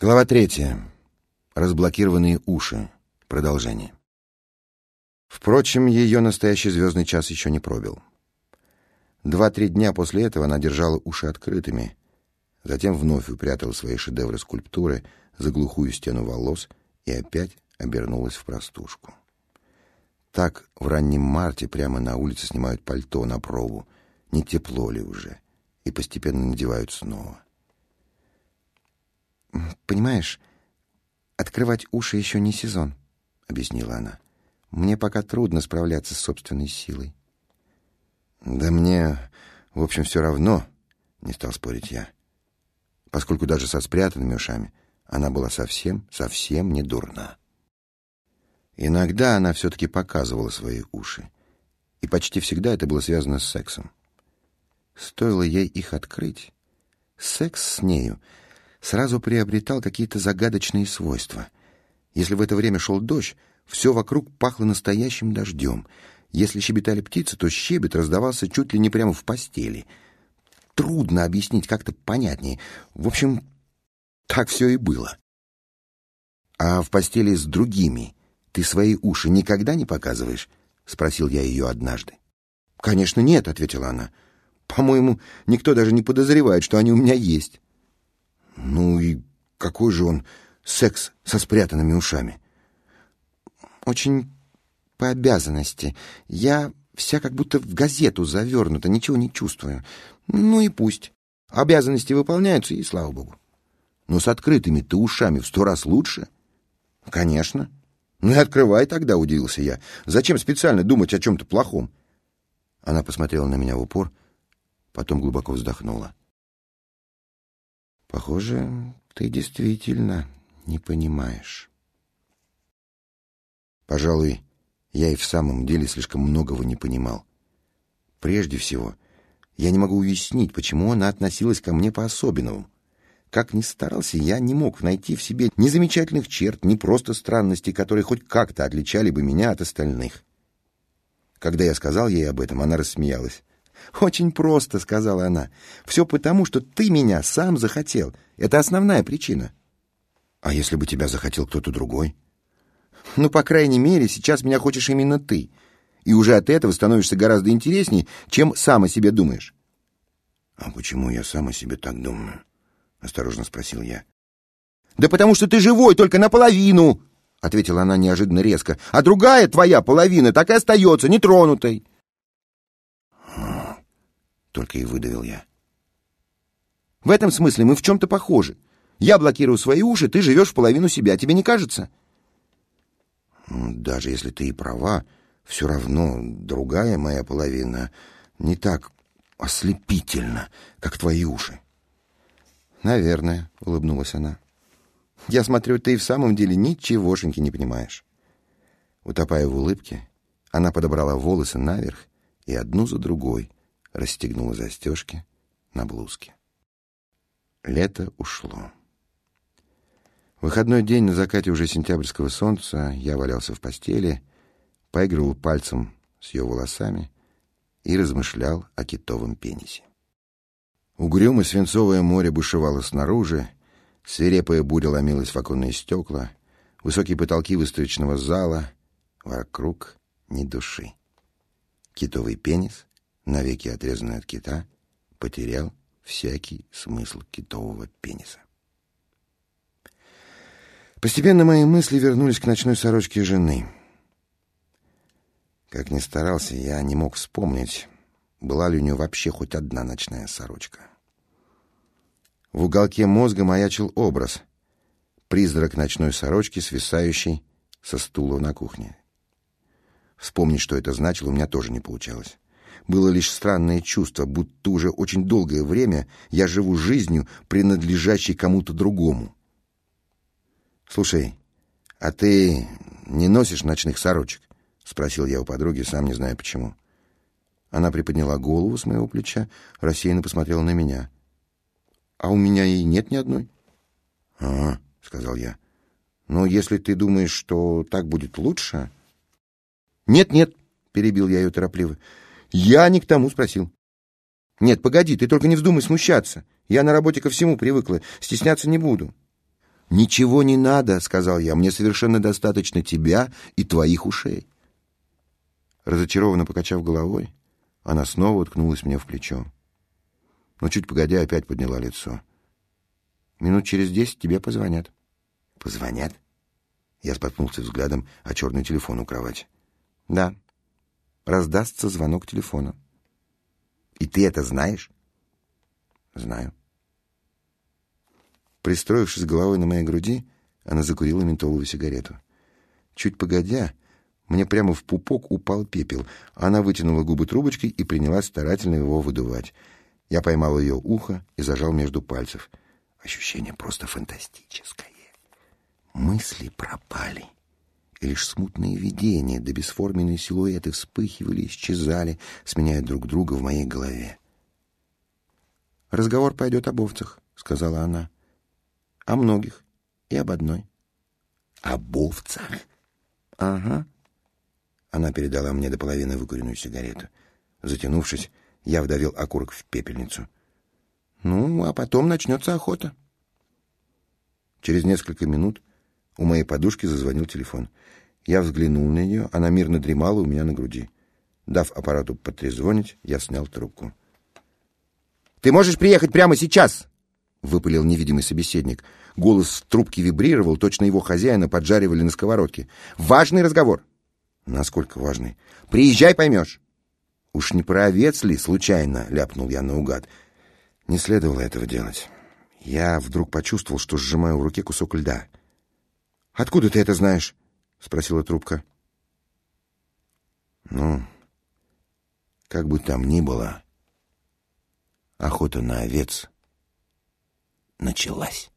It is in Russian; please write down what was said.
Глава третья. Разблокированные уши. Продолжение. Впрочем, ее настоящий звездный час еще не пробил. Два-три дня после этого она держала уши открытыми, затем вновь упрятала свои шедевры скульптуры за глухую стену волос и опять обернулась в простушку. Так в раннем марте прямо на улице снимают пальто на пробу, не тепло ли уже, и постепенно надевают снова. «Понимаешь, открывать уши еще не сезон», — объяснила она. «Мне пока трудно справляться с собственной силой». «Да мне, в общем, все равно», — не стал спорить я. Поскольку даже со спрятанными ушами она была совсем, совсем не дурна. Иногда она все-таки показывала свои уши, и почти всегда это было связано с сексом. Стоило ей их открыть, секс с нею сразу приобретал какие-то загадочные свойства. Если в это время шел дождь, все вокруг пахло настоящим дождем. Если щебетали птицы, то щебет раздавался чуть ли не прямо в постели. Трудно объяснить как-то понятнее. В общем, так все и было. А в постели с другими ты свои уши никогда не показываешь? Спросил я ее однажды. Конечно, нет, ответила она. По-моему, никто даже не подозревает, что они у меня есть. Ну и какой же он секс со спрятанными ушами? Очень по обязанности. Я вся как будто в газету завернута, ничего не чувствую. Ну и пусть. Обязанности выполняются, и слава богу. Но с открытыми-то ушами в сто раз лучше. Конечно. Ну и открывай тогда, удивился я. Зачем специально думать о чем-то плохом? Она посмотрела на меня в упор, потом глубоко вздохнула. Похоже, ты действительно не понимаешь. Пожалуй, я и в самом деле слишком многого не понимал. Прежде всего, я не могу уяснить, почему она относилась ко мне по-особенному. Как ни старался, я не мог найти в себе ни замечательных черт, ни просто странностей, которые хоть как-то отличали бы меня от остальных. Когда я сказал ей об этом, она рассмеялась. «Очень просто», — сказала она. «Все потому, что ты меня сам захотел. Это основная причина». «А если бы тебя захотел кто-то другой?» «Ну, по крайней мере, сейчас меня хочешь именно ты. И уже от этого становишься гораздо интереснее, чем сам о себе думаешь». «А почему я сам о себе так думаю?» — осторожно спросил я. «Да потому что ты живой только наполовину!» — ответила она неожиданно резко. «А другая твоя половина так и остается нетронутой!» Только и выдавил я. В этом смысле мы в чем-то похожи. Я блокирую свои уши, ты живешь в половину себя. Тебе не кажется? Даже если ты и права, все равно другая моя половина не так ослепительна, как твои уши. Наверное, улыбнулась она. Я смотрю, ты и в самом деле ничегошеньки не понимаешь. Утопая в улыбке, она подобрала волосы наверх и одну за другой расстегнула застежки на блузке. Лето ушло. выходной день на закате уже сентябрьского солнца я валялся в постели, поигрывал пальцем с ее волосами и размышлял о китовом пенисе. Угрюмое свинцовое море бушевало снаружи, свирепая буря ломилась в оконные стекла, высокие потолки выставочного зала, вокруг ни души. Китовый пенис навеки отрезанный от кита, потерял всякий смысл китового пениса. Постепенно мои мысли вернулись к ночной сорочке жены. Как ни старался, я не мог вспомнить, была ли у нее вообще хоть одна ночная сорочка. В уголке мозга маячил образ — призрак ночной сорочки, свисающий со стула на кухне. Вспомнить, что это значило, у меня тоже не получалось было лишь странное чувство, будто уже очень долгое время я живу жизнью, принадлежащей кому-то другому. «Слушай, а ты не носишь ночных сорочек?» — спросил я у подруги, сам не зная почему. Она приподняла голову с моего плеча, рассеянно посмотрела на меня. «А у меня и нет ни одной». «А, — сказал я, — но если ты думаешь, что так будет лучше...» «Нет-нет», — перебил я ее торопливо, — я не к тому спросил. Нет, погоди, ты только не вздумай смущаться. Я на работе ко всему привыкла, стесняться не буду. «Ничего не надо», — сказал я, — «мне совершенно достаточно тебя и твоих ушей». Разочарованно покачав головой, она снова уткнулась мне в плечо. Но чуть погодя опять подняла лицо. «Минут через десять тебе позвонят». «Позвонят?» Я споткнулся взглядом о черный телефон у кровати. «Да. Раздастся звонок телефона». «И ты это знаешь?» «Знаю». Пристроившись головой на моей груди, она закурила ментоловую сигарету. Чуть погодя, мне прямо в пупок упал пепел. Она вытянула губы трубочкой и принялась старательно его выдувать. Я поймал ее ухо и зажал между пальцев. Ощущение просто фантастическое. Мысли пропали. И лишь смутные видения да бесформенные силуэты вспыхивали, исчезали, сменяя друг друга в моей голове. «Разговор пойдет об овцах», — сказала она. О многих. И об одной. Об овцах? Ага. Она передала мне до половины выкуренную сигарету. Затянувшись, я вдавил окурок в пепельницу. Ну, а потом начнется охота. Через несколько минут у моей подушки зазвонил телефон. Я взглянул на нее, она мирно дремала у меня на груди. Дав аппарату потрезвонить, я снял трубку. «Ты можешь приехать прямо сейчас!» — выпалил невидимый собеседник. Голос в трубке вибрировал, точно его хозяина поджаривали на сковородке. «Важный разговор!» «Насколько важный?» «Приезжай, поймешь!» «Уж не про овец ли, случайно?» — ляпнул я наугад. Не следовало этого делать. Я вдруг почувствовал, что сжимаю в руке кусок льда. «Откуда ты это знаешь?» — спросила трубка. «Ну, как бы там ни было, охота на овец — началась.